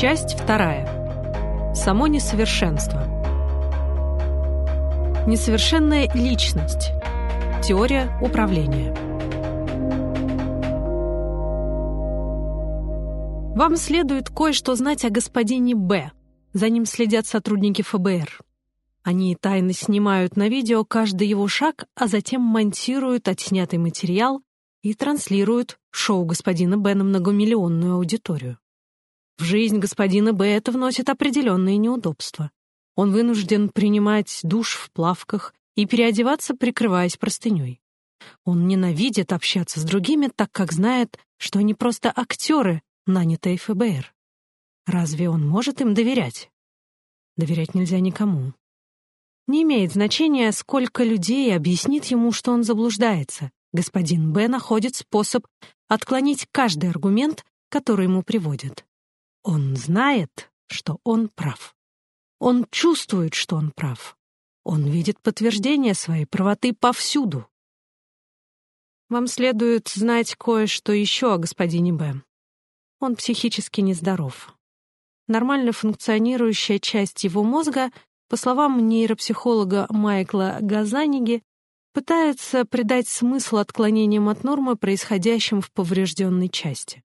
Часть вторая. Само несовершенство. Несовершенная личность. Теория управления. Вам следует кое-что знать о господине Б. За ним следят сотрудники ФБР. Они тайно снимают на видео каждый его шаг, а затем монтируют отснятый материал и транслируют шоу господина Б на многомиллионную аудиторию. В жизнь господина Б это вносит определенные неудобства. Он вынужден принимать душ в плавках и переодеваться, прикрываясь простыней. Он ненавидит общаться с другими, так как знает, что они просто актеры, нанятые ФБР. Разве он может им доверять? Доверять нельзя никому. Не имеет значения, сколько людей объяснит ему, что он заблуждается. Господин Б находит способ отклонить каждый аргумент, который ему приводят. Он знает, что он прав. Он чувствует, что он прав. Он видит подтверждение своей правоты повсюду. Вам следует знать кое-что еще о господине Б. Он психически нездоров. Нормально функционирующая часть его мозга, по словам нейропсихолога Майкла Газаниги, пытается придать смысл отклонениям от нормы, происходящим в поврежденной части.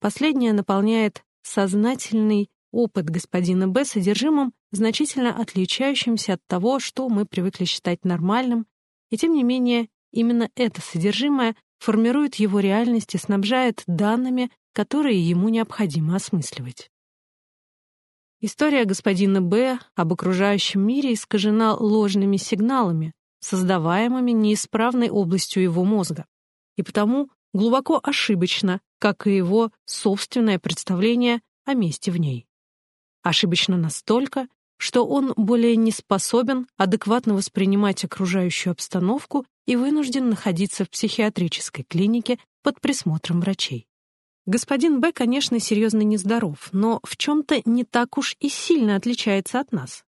Последняя наполняет сознательный опыт господина Б содержимым, значительно отличающимся от того, что мы привыкли считать нормальным, и тем не менее именно это содержимое формирует его реальность и снабжает данными, которые ему необходимо осмысливать. История господина Б об окружающем мире искажена ложными сигналами, создаваемыми неисправной областью его мозга, и потому глубоко ошибочно, как и его собственное представление о месте в ней. Ошибочно настолько, что он более не способен адекватно воспринимать окружающую обстановку и вынужден находиться в психиатрической клинике под присмотром врачей. Господин Б, конечно, серьезно нездоров, но в чем-то не так уж и сильно отличается от нас.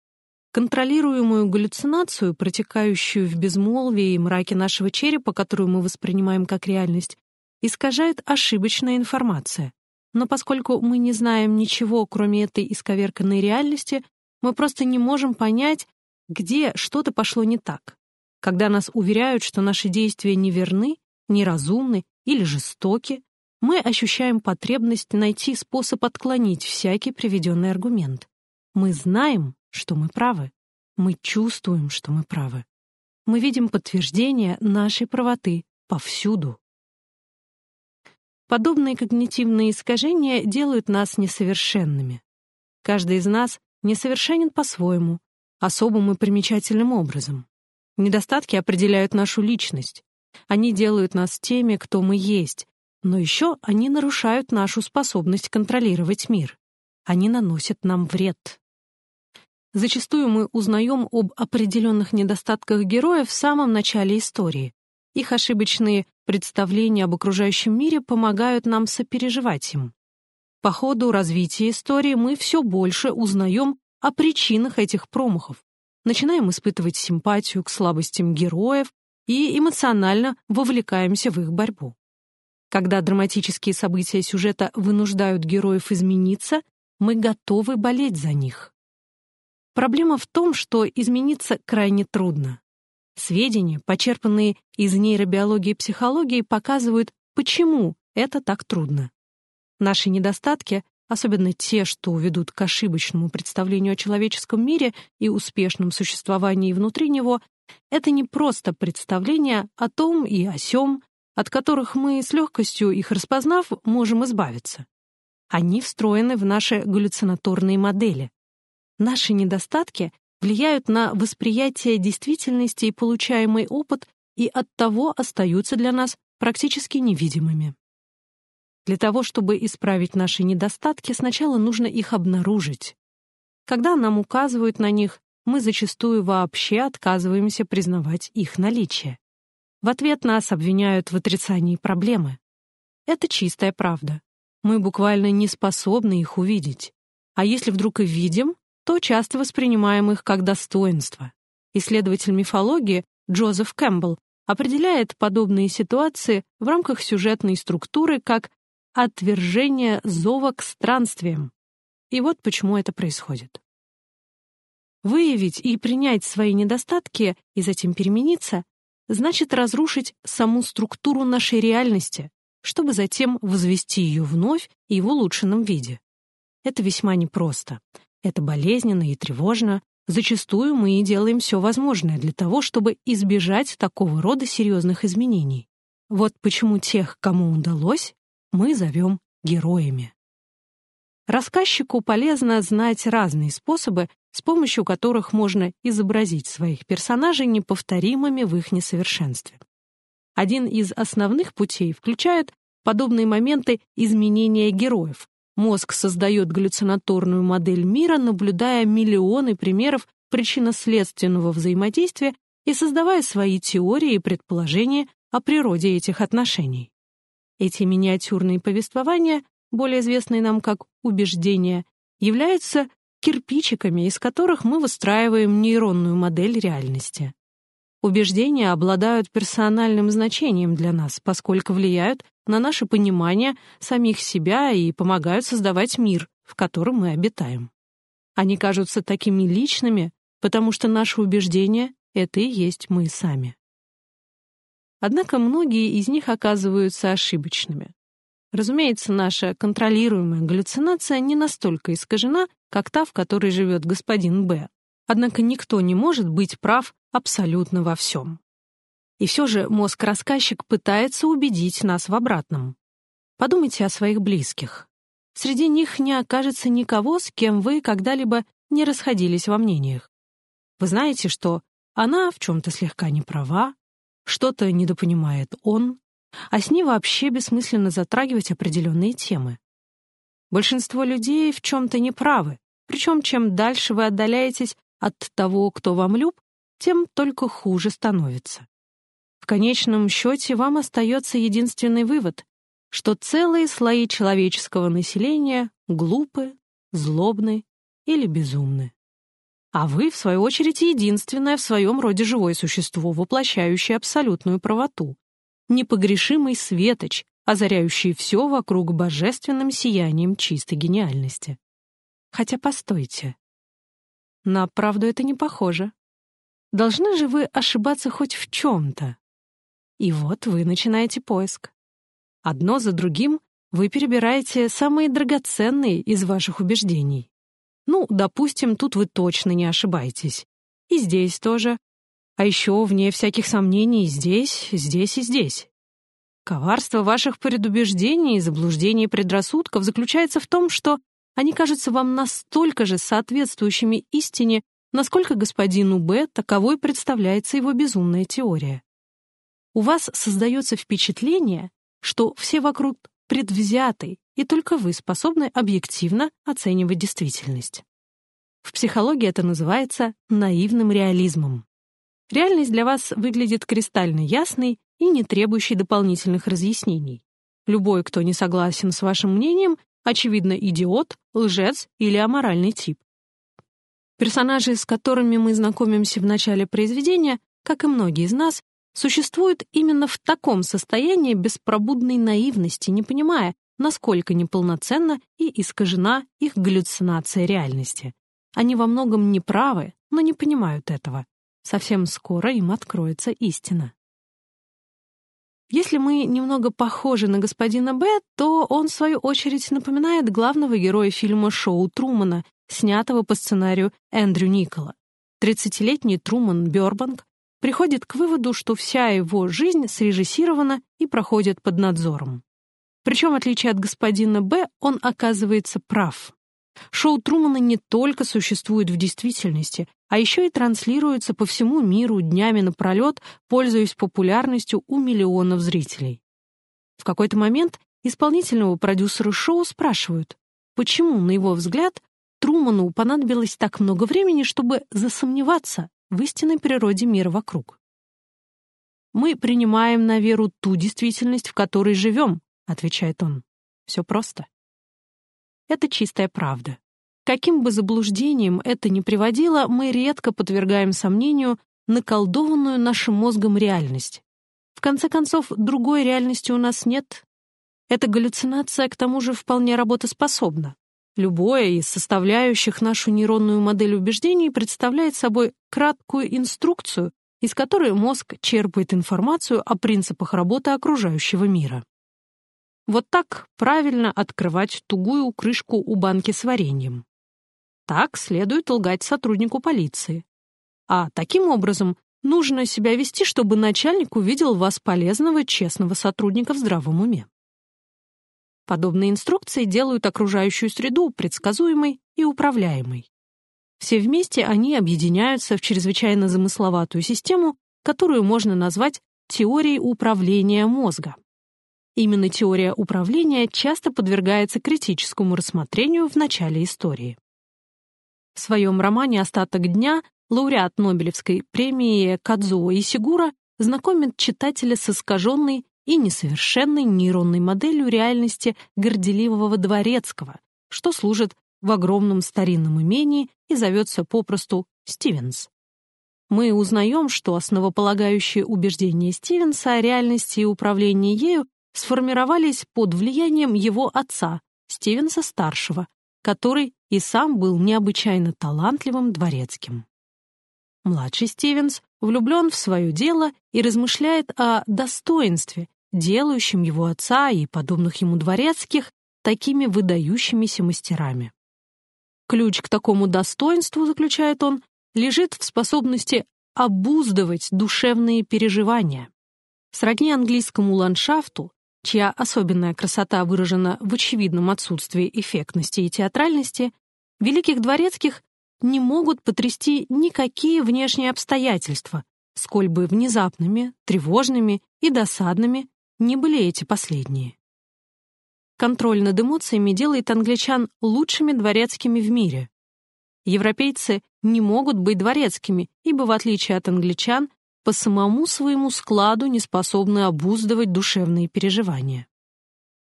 Контролируемую галлюцинацию, протекающую в безмолвии и мраке нашего черепа, которую мы воспринимаем как реальность, искажает ошибочная информация. Но поскольку мы не знаем ничего, кроме этой исковерканной реальности, мы просто не можем понять, где что-то пошло не так. Когда нас уверяют, что наши действия неверны, неразумны или жестоки, мы ощущаем потребность найти способ отклонить всякий приведенный аргумент. Мы знаем, что мы правы. Мы чувствуем, что мы правы. Мы видим подтверждение нашей правоты повсюду. Подобные когнитивные искажения делают нас несовершенными. Каждый из нас несовершенен по-своему, особым и примечательным образом. Недостатки определяют нашу личность. Они делают нас теми, кто мы есть, но еще они нарушают нашу способность контролировать мир. Они наносят нам вред. Зачастую мы узнаем об определенных недостатках героев в самом начале истории. Их ошибочные представления об окружающем мире помогают нам сопереживать им. По ходу развития истории мы все больше узнаем о причинах этих промахов, начинаем испытывать симпатию к слабостям героев и эмоционально вовлекаемся в их борьбу. Когда драматические события сюжета вынуждают героев измениться, мы готовы болеть за них. Проблема в том, что измениться крайне трудно. Сведения, почерпнутые из нейробиологии и психологии, показывают, почему это так трудно. Наши недостатки, особенно те, что ведут к ошибочному представлению о человеческом мире и успешном существовании внутри него, это не просто представление о том и о сём, от которых мы с легкостью, их распознав, можем избавиться. Они встроены в наши галлюцинаторные модели. Наши недостатки влияют на восприятие действительности и получаемый опыт и оттого остаются для нас практически невидимыми. Для того, чтобы исправить наши недостатки, сначала нужно их обнаружить. Когда нам указывают на них, мы зачастую вообще отказываемся признавать их наличие. В ответ нас обвиняют в отрицании проблемы. Это чистая правда. Мы буквально не способны их увидеть. А если вдруг и видим, то часто воспринимаем их как достоинство. Исследователь мифологии Джозеф Кэмпбелл определяет подобные ситуации в рамках сюжетной структуры как отвержение зова к странствиям, И вот почему это происходит. Выявить и принять свои недостатки и затем перемениться значит разрушить саму структуру нашей реальности, чтобы затем возвести ее вновь и в улучшенном виде. Это весьма непросто. Это болезненно и тревожно. Зачастую мы и делаем все возможное для того, чтобы избежать такого рода серьезных изменений. Вот почему тех, кому удалось, мы зовем героями. Рассказчику полезно знать разные способы, с помощью которых можно изобразить своих персонажей неповторимыми в их несовершенстве. Один из основных путей включает подобные моменты изменения героев. Мозг создает галлюцинаторную модель мира, наблюдая миллионы примеров причинно-следственного взаимодействия и создавая свои теории и предположения о природе этих отношений. Эти миниатюрные повествования, более известные нам как убеждения, являются кирпичиками, из которых мы выстраиваем нейронную модель реальности. Убеждения обладают персональным значением для нас, поскольку влияют на наше понимание самих себя и помогают создавать мир, в котором мы обитаем. Они кажутся такими личными, потому что наши убеждения — это и есть мы сами. Однако многие из них оказываются ошибочными. Разумеется, наша контролируемая галлюцинация не настолько искажена, как та, в которой живет господин Б. Однако никто не может быть прав абсолютно во всем. И все же мозг-рассказчик пытается убедить нас в обратном. Подумайте о своих близких. Среди них не окажется никого, с кем вы когда-либо не расходились во мнениях. Вы знаете, что она в чем-то слегка не права, что-то недопонимает он, а с ней вообще бессмысленно затрагивать определенные темы. Большинство людей в чем-то неправы, причем чем дальше вы отдаляетесь от того, кто вам люб, тем только хуже становится. В конечном счете вам остается единственный вывод, что целые слои человеческого населения глупы, злобны или безумны. А вы, в свою очередь, единственное в своем роде живое существо, воплощающее абсолютную правоту, непогрешимый светоч, озаряющий все вокруг божественным сиянием чистой гениальности. Хотя постойте. На правду это не похоже. Должны же вы ошибаться хоть в чем-то. И вот вы начинаете поиск. Одно за другим вы перебираете самые драгоценные из ваших убеждений. Ну, допустим, тут вы точно не ошибаетесь. И здесь тоже. А еще, вне всяких сомнений, здесь, здесь и здесь. Коварство ваших предубеждений и заблуждений предрассудков заключается в том, что они кажутся вам настолько же соответствующими истине, насколько господину Б таковой представляется его безумная теория. У вас создается впечатление, что все вокруг предвзяты, и только вы способны объективно оценивать действительность. В психологии это называется наивным реализмом. Реальность для вас выглядит кристально ясной и не требующей дополнительных разъяснений. Любой, кто не согласен с вашим мнением, очевидно, идиот, лжец или аморальный тип. Персонажи, с которыми мы знакомимся в начале произведения, как и многие из нас, существуют именно в таком состоянии беспробудной наивности, не понимая, насколько неполноценна и искажена их галлюцинация реальности. Они во многом неправы, но не понимают этого. Совсем скоро им откроется истина. Если мы немного похожи на господина Б, то он, в свою очередь, напоминает главного героя фильма «Шоу Трумана», снятого по сценарию Эндрю Никола. Тридцатилетний Труман Бёрбанк приходит к выводу, что вся его жизнь срежиссирована и проходит под надзором. Причем, в отличие от господина Б, он оказывается прав. Шоу Трумана не только существует в действительности, а еще и транслируется по всему миру днями напролет, пользуясь популярностью у миллионов зрителей. В какой-то момент исполнительного продюсера шоу спрашивают, почему, на его взгляд, Труману понадобилось так много времени, чтобы засомневаться в истинной природе мира вокруг. «Мы принимаем на веру ту действительность, в которой живем», — отвечает он. «Все просто». Это чистая правда. Каким бы заблуждением это ни приводило, мы редко подвергаем сомнению наколдованную нашим мозгом реальность. В конце концов, другой реальности у нас нет. Эта галлюцинация, к тому же, вполне работоспособна. Любое из составляющих нашу нейронную модель убеждений представляет собой краткую инструкцию, из которой мозг черпает информацию о принципах работы окружающего мира. Вот так правильно открывать тугую крышку у банки с вареньем. Так следует лгать сотруднику полиции. А таким образом нужно себя вести, чтобы начальник увидел вас полезного, честного сотрудника в здравом уме. Подобные инструкции делают окружающую среду предсказуемой и управляемой. Все вместе они объединяются в чрезвычайно замысловатую систему, которую можно назвать теорией управления мозга. Именно теория управления часто подвергается критическому рассмотрению в начале истории. В своем романе «Остаток дня» лауреат Нобелевской премии Кадзуо Исигура знакомит читателя с искаженной и несовершенной нейронной моделью реальности горделивого дворецкого, что служит в огромном старинном имении и зовется попросту Стивенс. Мы узнаем, что основополагающие убеждения Стивенса о реальности и управлении ею сформировались под влиянием его отца, Стивенса-старшего, который и сам был необычайно талантливым дворецким. Младший Стивенс влюблен в свое дело и размышляет о достоинстве, делающем его отца и подобных ему дворецких такими выдающимися мастерами. Ключ к такому достоинству, заключает он, лежит в способности обуздывать душевные переживания. Сродни английскому ландшафту, чья особенная красота выражена в очевидном отсутствии эффектности и театральности, великих дворецких не могут потрясти никакие внешние обстоятельства, сколь бы внезапными, тревожными и досадными не были эти последние. Контроль над эмоциями делает англичан лучшими дворецкими в мире. Европейцы не могут быть дворецкими, ибо, в отличие от англичан, по самому своему складу не способны обуздывать душевные переживания.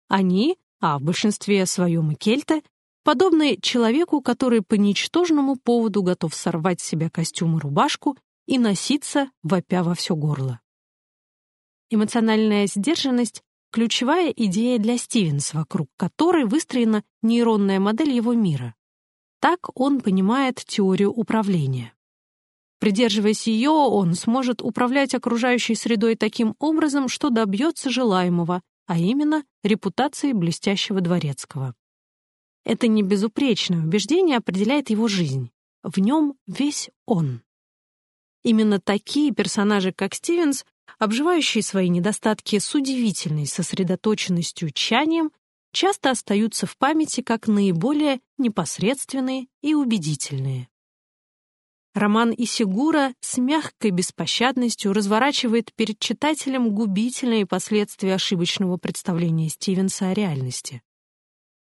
Они, а в большинстве своем и кельты, подобны человеку, который по ничтожному поводу готов сорвать с себя костюм и рубашку и носиться, вопя во все горло. Эмоциональная сдержанность — ключевая идея для Стивенса, вокруг которой выстроена нейронная модель его мира. Так он понимает теорию управления. Придерживаясь ее, он сможет управлять окружающей средой таким образом, что добьется желаемого, а именно репутации блестящего дворецкого. Это не безупречное убеждение определяет его жизнь. В нем весь он. Именно такие персонажи, как Стивенс, обживающие свои недостатки с удивительной сосредоточенностью тщанием, часто остаются в памяти как наиболее непосредственные и убедительные. Роман Исигура с мягкой беспощадностью разворачивает перед читателем губительные последствия ошибочного представления Стивенса о реальности.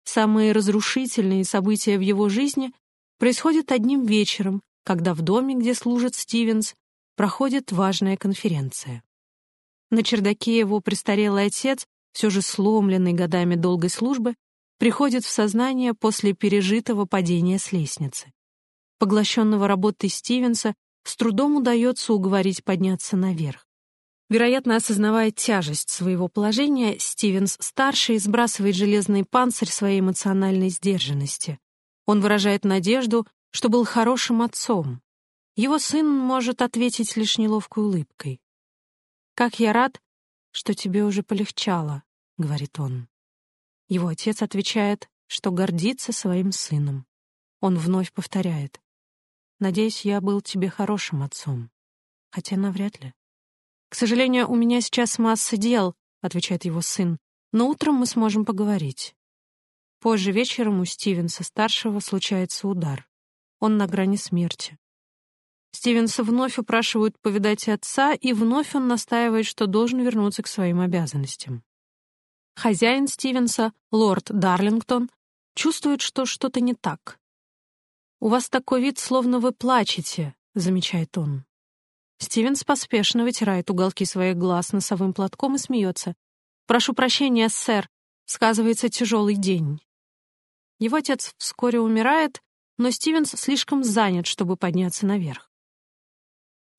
Самые разрушительные события в его жизни происходят одним вечером, когда в доме, где служит Стивенс, проходит важная конференция. На чердаке его престарелый отец, все же сломленный годами долгой службы, приходит в сознание после пережитого падения с лестницы поглощенного работой Стивенса, с трудом удается уговорить подняться наверх. Вероятно, осознавая тяжесть своего положения, Стивенс-старший сбрасывает железный панцирь своей эмоциональной сдержанности. Он выражает надежду, что был хорошим отцом. Его сын может ответить лишь неловкой улыбкой. «Как я рад, что тебе уже полегчало», — говорит он. Его отец отвечает, что гордится своим сыном. Он вновь повторяет. Надеюсь, я был тебе хорошим отцом. Хотя навряд ли. К сожалению, у меня сейчас масса дел, отвечает его сын. Но утром мы сможем поговорить. Позже вечером у Стивенса-старшего случается удар. Он на грани смерти. Стивенса вновь упрашивают повидать отца, и вновь он настаивает, что должен вернуться к своим обязанностям. Хозяин Стивенса, лорд Дарлингтон, чувствует, что что-то не так. «У вас такой вид, словно вы плачете», — замечает он. Стивенс поспешно вытирает уголки своих глаз носовым платком и смеется. «Прошу прощения, сэр, сказывается тяжелый день». Его отец вскоре умирает, но Стивенс слишком занят, чтобы подняться наверх.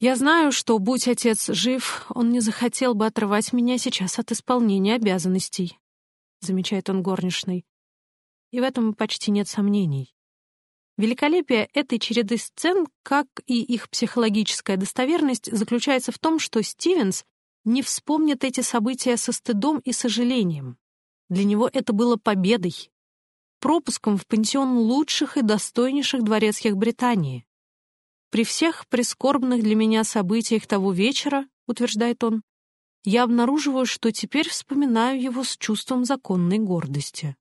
«Я знаю, что, будь отец жив, он не захотел бы отрывать меня сейчас от исполнения обязанностей», — замечает он горничной. и в этом почти нет сомнений. Великолепие этой череды сцен, как и их психологическая достоверность, заключается в том, что Стивенс не вспомнит эти события со стыдом и сожалением. Для него это было победой, пропуском в пансион лучших и достойнейших дворецких Британии. При всех прискорбных для меня событиях того вечера, утверждает он, я обнаруживаю, что теперь вспоминаю его с чувством законной гордости.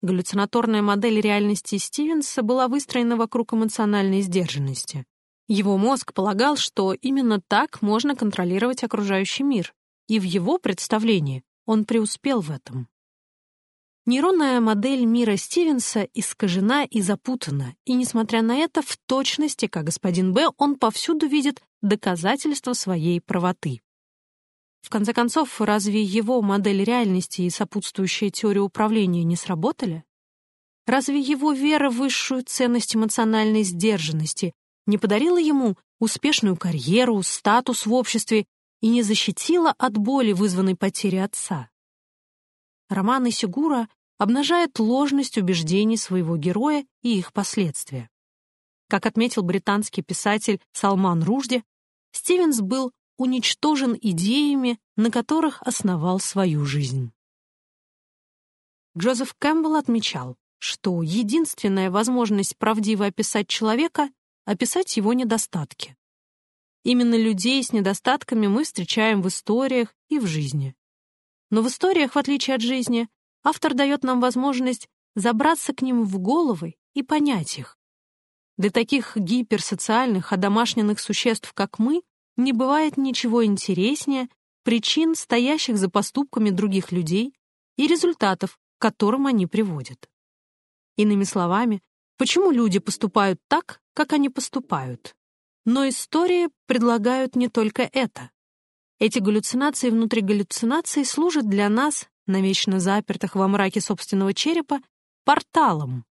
Галлюцинаторная модель реальности Стивенса была выстроена вокруг эмоциональной сдержанности. Его мозг полагал, что именно так можно контролировать окружающий мир, и в его представлении он преуспел в этом. Нейронная модель мира Стивенса искажена и запутана, и, несмотря на это, в точности, как господин Б, он повсюду видит доказательства своей правоты. В конце концов, разве его модель реальности и сопутствующая теория управления не сработали? Разве его вера в высшую ценность эмоциональной сдержанности не подарила ему успешную карьеру, статус в обществе и не защитила от боли, вызванной потерей отца? Роман Исигура обнажает ложность убеждений своего героя и их последствия. Как отметил британский писатель Салман Ружди, Стивенс был уничтожен идеями, на которых основал свою жизнь. Джозеф Кэмпбелл отмечал, что единственная возможность правдиво описать человека — описать его недостатки. Именно людей с недостатками мы встречаем в историях и в жизни. Но в историях, в отличие от жизни, автор дает нам возможность забраться к ним в головы и понять их. Для таких гиперсоциальных, одомашненных существ, как мы, не бывает ничего интереснее причин, стоящих за поступками других людей, и результатов, к которым они приводят. Иными словами, почему люди поступают так, как они поступают? Но истории предлагают не только это. Эти галлюцинации внутри галлюцинаций служат для нас, навечно запертых во мраке собственного черепа, порталом,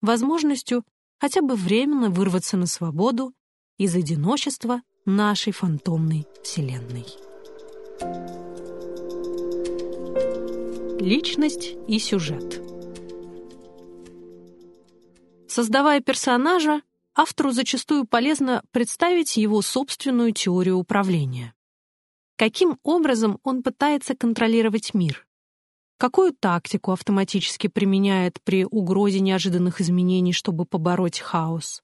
возможностью хотя бы временно вырваться на свободу из одиночества нашей фантомной Вселенной. Личность и сюжет Создавая персонажа, автору зачастую полезно представить его собственную теорию управления. Каким образом он пытается контролировать мир? Какую тактику автоматически применяет при угрозе неожиданных изменений, чтобы побороть хаос?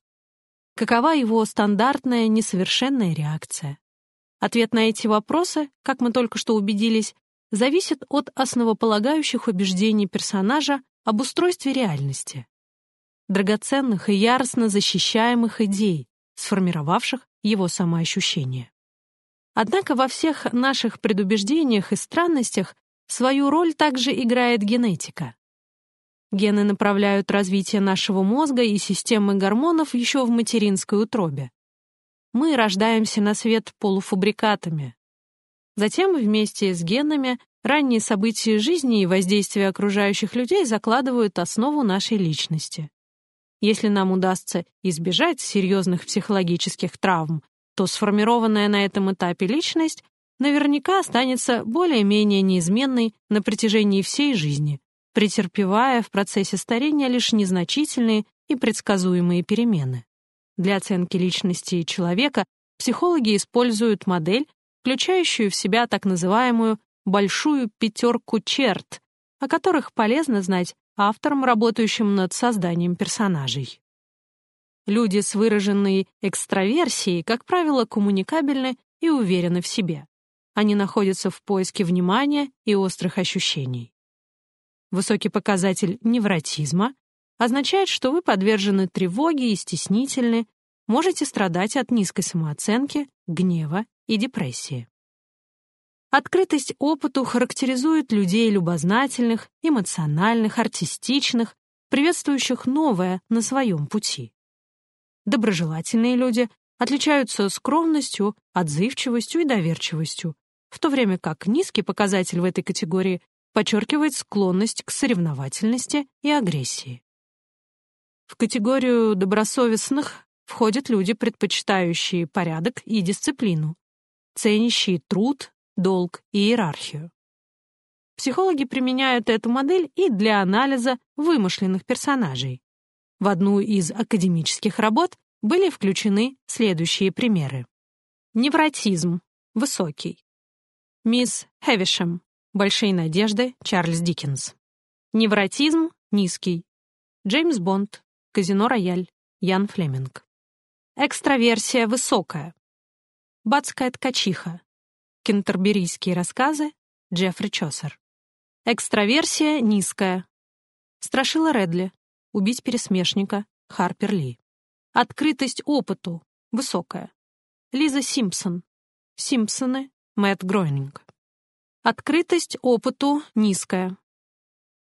Какова его стандартная несовершенная реакция? Ответ на эти вопросы, как мы только что убедились, зависит от основополагающих убеждений персонажа об устройстве реальности. Драгоценных и яростно защищаемых идей, сформировавших его самоощущение. Однако во всех наших предубеждениях и странностях свою роль также играет генетика. Гены направляют развитие нашего мозга и системы гормонов еще в материнской утробе. Мы рождаемся на свет полуфабрикатами. Затем вместе с генами ранние события жизни и воздействие окружающих людей закладывают основу нашей личности. Если нам удастся избежать серьезных психологических травм, то сформированная на этом этапе личность наверняка останется более-менее неизменной на протяжении всей жизни, претерпевая в процессе старения лишь незначительные и предсказуемые перемены. Для оценки личности человека психологи используют модель, включающую в себя так называемую «большую пятерку черт», о которых полезно знать авторам, работающим над созданием персонажей. Люди с выраженной экстраверсией, как правило, коммуникабельны и уверены в себе. Они находятся в поиске внимания и острых ощущений. Высокий показатель невротизма означает, что вы подвержены тревоге и стеснительны, можете страдать от низкой самооценки, гнева и депрессии. Открытость опыту характеризует людей любознательных, эмоциональных, артистичных, приветствующих новое на своем пути. Доброжелательные люди отличаются скромностью, отзывчивостью и доверчивостью, в то время как низкий показатель в этой категории подчеркивает склонность к соревновательности и агрессии. В категорию добросовестных входят люди, предпочитающие порядок и дисциплину, ценящие труд, долг и иерархию. Психологи применяют эту модель и для анализа вымышленных персонажей. В одну из академических работ были включены следующие примеры. Невротизм. Высокий. Мисс Хевишем. Большие надежды. Чарльз Диккенс. Невротизм. Низкий. Джеймс Бонд. Казино Рояль. Ян Флеминг. Экстраверсия высокая. Бацкая ткачиха. Кентерберийские рассказы. Джеффри Чосер. Экстраверсия низкая. Страшила Редли. Убить пересмешника. Харпер Ли. Открытость опыту. Высокая. Лиза Симпсон. Симпсоны. Мэтт Гройнинг. Открытость опыту низкая.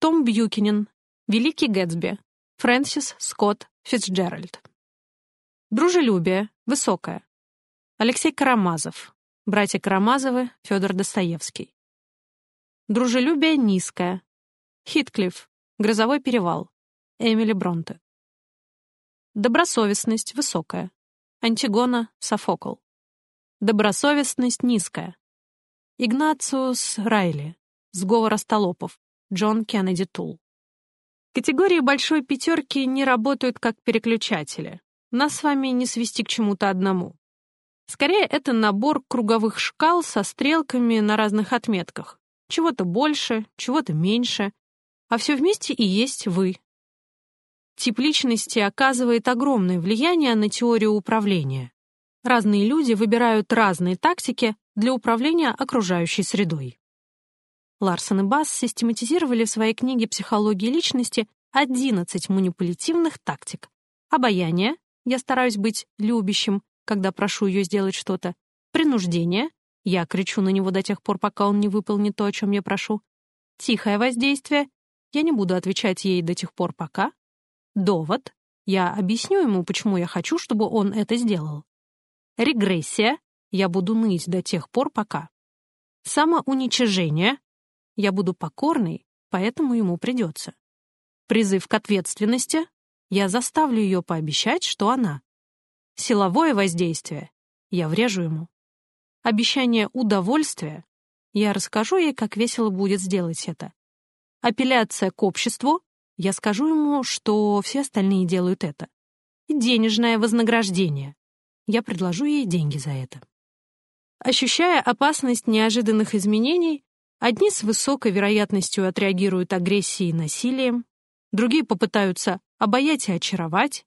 Том Бьюкинен. Великий Гэтсби. Фрэнсис Скотт Фицджеральд. Дружелюбие. Высокое. Алексей Карамазов. Братья Карамазовы. Федор Достоевский. Дружелюбие низкое. Хитклифф. Грозовой перевал. Эмили Бронте. Добросовестность высокая. Антигона Софокл. Добросовестность низкая. Игнациус Райли. Сговор остолопов. Джон Кеннеди Тул. Категории большой пятерки не работают как переключатели. Нас с вами не свести к чему-то одному. Скорее, это набор круговых шкал со стрелками на разных отметках. Чего-то больше, чего-то меньше. А все вместе и есть вы. Тип личности оказывает огромное влияние на теорию управления. Разные люди выбирают разные тактики для управления окружающей средой. Ларсон и Басс систематизировали в своей книге «Психология личности» 11 манипулятивных тактик. Обаяние — я стараюсь быть любящим, когда прошу ее сделать что-то. Принуждение — я кричу на него до тех пор, пока он не выполнит то, о чем я прошу. Тихое воздействие — я не буду отвечать ей до тех пор, пока. Довод — я объясню ему, почему я хочу, чтобы он это сделал. Регрессия — я буду ныть до тех пор, пока. Самоуничижение я буду покорной, поэтому ему придется. Призыв к ответственности. Я заставлю ее пообещать, что она. Силовое воздействие. Я врежу ему. Обещание удовольствия. Я расскажу ей, как весело будет сделать это. Апелляция к обществу. Я скажу ему, что все остальные делают это. И денежное вознаграждение. Я предложу ей деньги за это. Ощущая опасность неожиданных изменений, Одни с высокой вероятностью отреагируют агрессией и насилием, другие попытаются обаять и очаровать,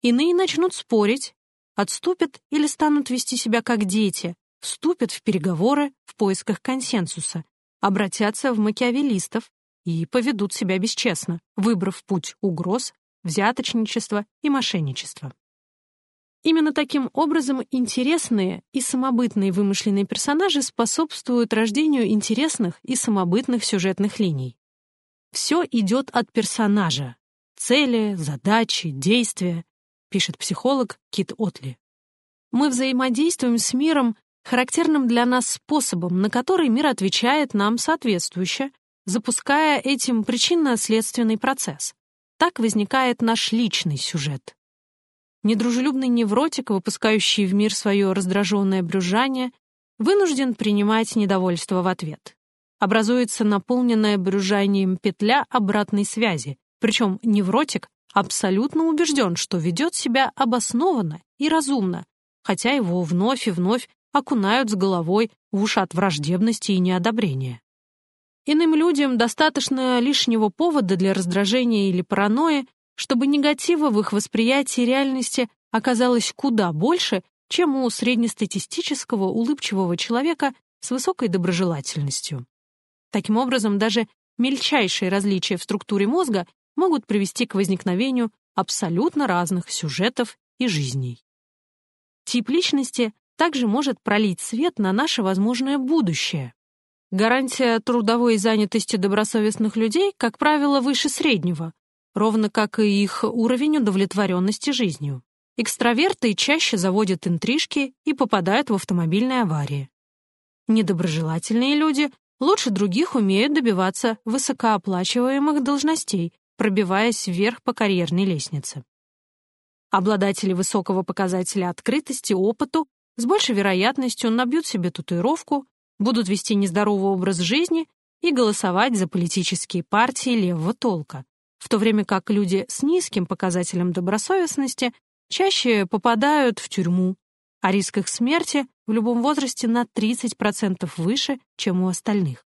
иные начнут спорить, отступят или станут вести себя как дети, вступят в переговоры в поисках консенсуса, обратятся в макиавеллистов и поведут себя бесчестно, выбрав путь угроз, взяточничества и мошенничества. Именно таким образом интересные и самобытные вымышленные персонажи способствуют рождению интересных и самобытных сюжетных линий. Все идет от персонажа. Цели, задачи, действия, пишет психолог Кит Отли. Мы взаимодействуем с миром характерным для нас способом, на который мир отвечает нам соответствующе, запуская этим причинно-следственный процесс. Так возникает наш личный сюжет. Недружелюбный невротик, выпускающий в мир свое раздраженное брюзжание, вынужден принимать недовольство в ответ. Образуется наполненная брюзжанием петля обратной связи, причем невротик абсолютно убежден, что ведет себя обоснованно и разумно, хотя его вновь и вновь окунают с головой в ушат враждебности и неодобрения. Иным людям достаточно лишнего повода для раздражения или паранойи, чтобы негатива в их восприятии реальности оказалось куда больше, чем у среднестатистического улыбчивого человека с высокой доброжелательностью. Таким образом, даже мельчайшие различия в структуре мозга могут привести к возникновению абсолютно разных сюжетов и жизней. Тип личности также может пролить свет на наше возможное будущее. Гарантия трудовой занятости добросовестных людей, как правило, выше среднего, ровно как и их уровень удовлетворенности жизнью. Экстраверты чаще заводят интрижки и попадают в автомобильные аварии. Недоброжелательные люди лучше других умеют добиваться высокооплачиваемых должностей, пробиваясь вверх по карьерной лестнице. Обладатели высокого показателя открытости опыту с большей вероятностью набьют себе татуировку, будут вести нездоровый образ жизни и голосовать за политические партии левого толка, в то время как люди с низким показателем добросовестности чаще попадают в тюрьму, а риск их смерти в любом возрасте на 30% выше, чем у остальных.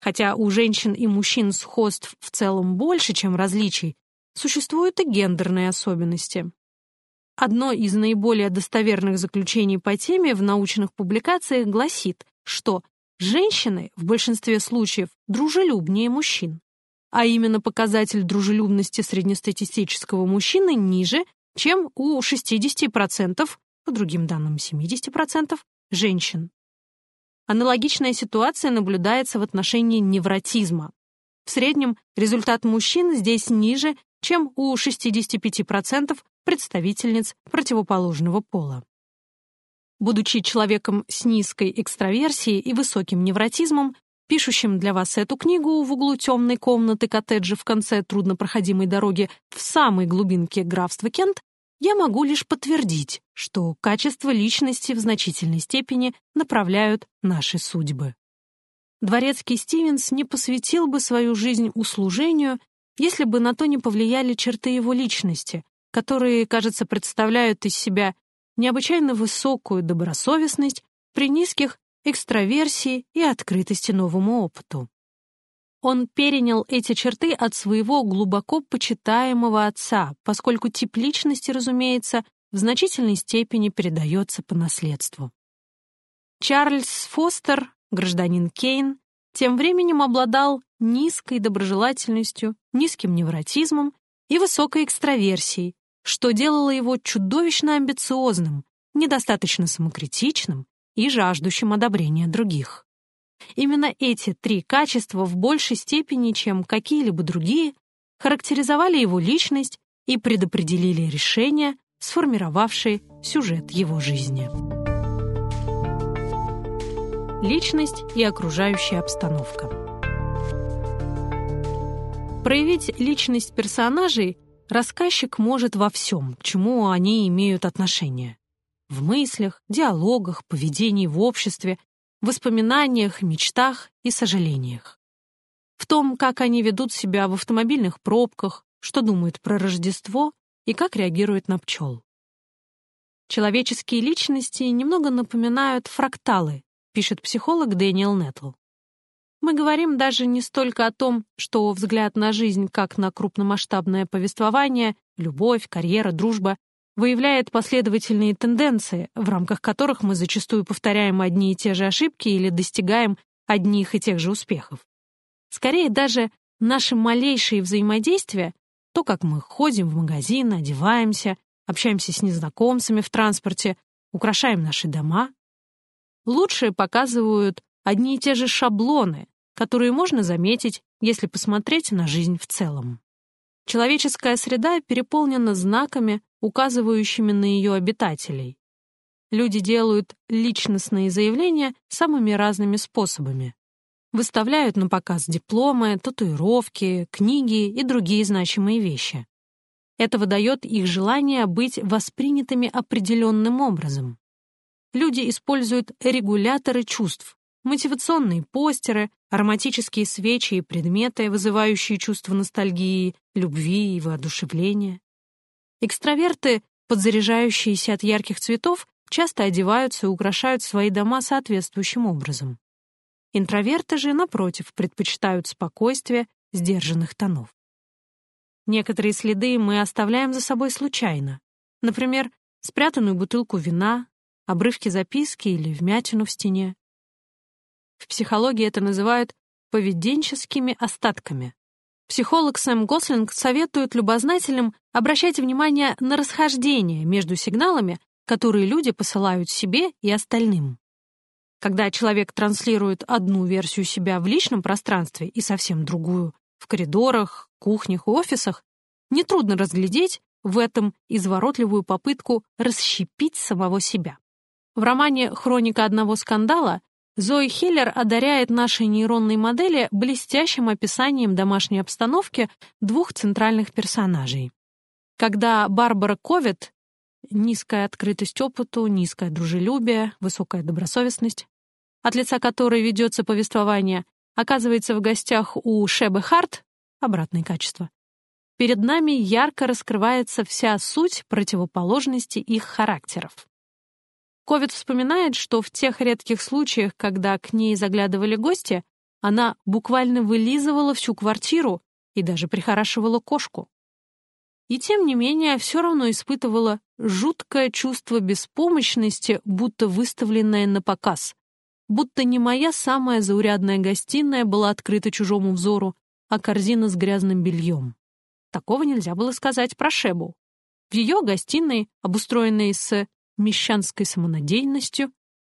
Хотя у женщин и мужчин сходств в целом больше, чем различий, существуют и гендерные особенности. Одно из наиболее достоверных заключений по теме в научных публикациях гласит, что женщины в большинстве случаев дружелюбнее мужчин, а именно показатель дружелюбности среднестатистического мужчины ниже, чем у 60%, по другим данным 70%, женщин. Аналогичная ситуация наблюдается в отношении невротизма. В среднем результат мужчин здесь ниже, чем у 65% представительниц противоположного пола. Будучи человеком с низкой экстраверсией и высоким невротизмом, пишущим для вас эту книгу в углу темной комнаты коттеджа в конце труднопроходимой дороги в самой глубинке графства Кент, я могу лишь подтвердить, что качество личности в значительной степени направляют наши судьбы. Дворецкий Стивенс не посвятил бы свою жизнь услужению, если бы на то не повлияли черты его личности, которые, кажется, представляют из себя необычайно высокую добросовестность при низких экстраверсии и открытости новому опыту. Он перенял эти черты от своего глубоко почитаемого отца, поскольку тип личности, разумеется, в значительной степени передается по наследству. Чарльз Фостер, гражданин Кейн, тем временем обладал низкой доброжелательностью, низким невротизмом и высокой экстраверсией, что делало его чудовищно амбициозным, недостаточно самокритичным и жаждущим одобрения других. Именно эти три качества в большей степени, чем какие-либо другие, характеризовали его личность и предопределили решения, сформировавшие сюжет его жизни. Личность и окружающая обстановка. Проявить личность персонажей рассказчик может во всем, к чему они имеют отношение. В мыслях, диалогах, поведении в обществе, воспоминаниях, мечтах и сожалениях. В том, как они ведут себя в автомобильных пробках, что думают про Рождество и как реагируют на пчел. Человеческие личности немного напоминают фракталы, пишет психолог Дэниел Нетл. Мы говорим даже не столько о том, что взгляд на жизнь как на крупномасштабное повествование, любовь, карьера, дружба выявляет последовательные тенденции, в рамках которых мы зачастую повторяем одни и те же ошибки или достигаем одних и тех же успехов. Скорее, даже наши малейшие взаимодействия, то, как мы ходим в магазин, одеваемся, общаемся с незнакомцами в транспорте, украшаем наши дома, лучше показывают одни и те же шаблоны, которые можно заметить, если посмотреть на жизнь в целом. Человеческая среда переполнена знаками, указывающими на ее обитателей. Люди делают личностные заявления самыми разными способами. Выставляют на показ дипломы, татуировки, книги и другие значимые вещи. Это выдает их желание быть воспринятыми определенным образом. Люди используют регуляторы чувств, мотивационные постеры, ароматические свечи и предметы, вызывающие чувство ностальгии, любви и воодушевления. Экстраверты, подзаряжающиеся от ярких цветов, часто одеваются и украшают свои дома соответствующим образом. Интроверты же, напротив, предпочитают спокойствие, сдержанных тонов. Некоторые следы мы оставляем за собой случайно. Например, спрятанную бутылку вина, обрывки записки или вмятину в стене. В психологии это называют поведенческими остатками. Психолог Сэм Гослинг советует любознателям обращать внимание на расхождение между сигналами, которые люди посылают себе и остальным. Когда человек транслирует одну версию себя в личном пространстве и совсем другую в коридорах, кухнях и офисах, нетрудно разглядеть в этом изворотливую попытку расщепить самого себя. В романе «Хроника одного скандала» Зои Хиллер одаряет наши нейронные модели блестящим описанием домашней обстановки двух центральных персонажей. Когда Барбара Ковит — низкая открытость опыту, низкое дружелюбие, высокая добросовестность, от лица которой ведется повествование, оказывается в гостях у Шебы Харт, обратное качество, перед нами ярко раскрывается вся суть противоположности их характеров. Ковид вспоминает, что в тех редких случаях, когда к ней заглядывали гости, она буквально вылизывала всю квартиру и даже прихорашивала кошку. И тем не менее все равно испытывала жуткое чувство беспомощности, будто выставленное на показ. Будто не моя самая заурядная гостиная была открыта чужому взору, а корзина с грязным бельем. Такого нельзя было сказать про Шебу. В ее гостиной, обустроенной с мещанской самонадеянностью,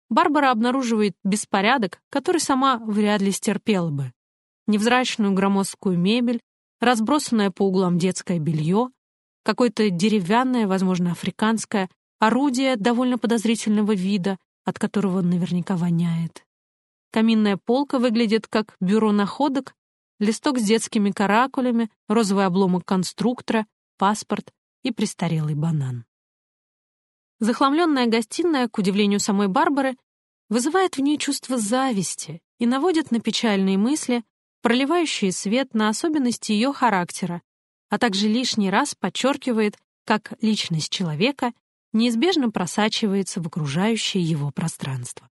Барбара обнаруживает беспорядок, который сама вряд ли стерпела бы. Невзрачную громоздкую мебель, разбросанное по углам детское белье, какое-то деревянное, возможно, африканское, орудие довольно подозрительного вида, от которого наверняка воняет. Каминная полка выглядит как бюро находок, листок с детскими каракулями, розовый обломок конструктора, паспорт и престарелый банан. Захламленная гостиная, к удивлению самой Барбары, вызывает в ней чувство зависти и наводит на печальные мысли, проливающие свет на особенности ее характера, а также лишний раз подчеркивает, как личность человека неизбежно просачивается в окружающее его пространство.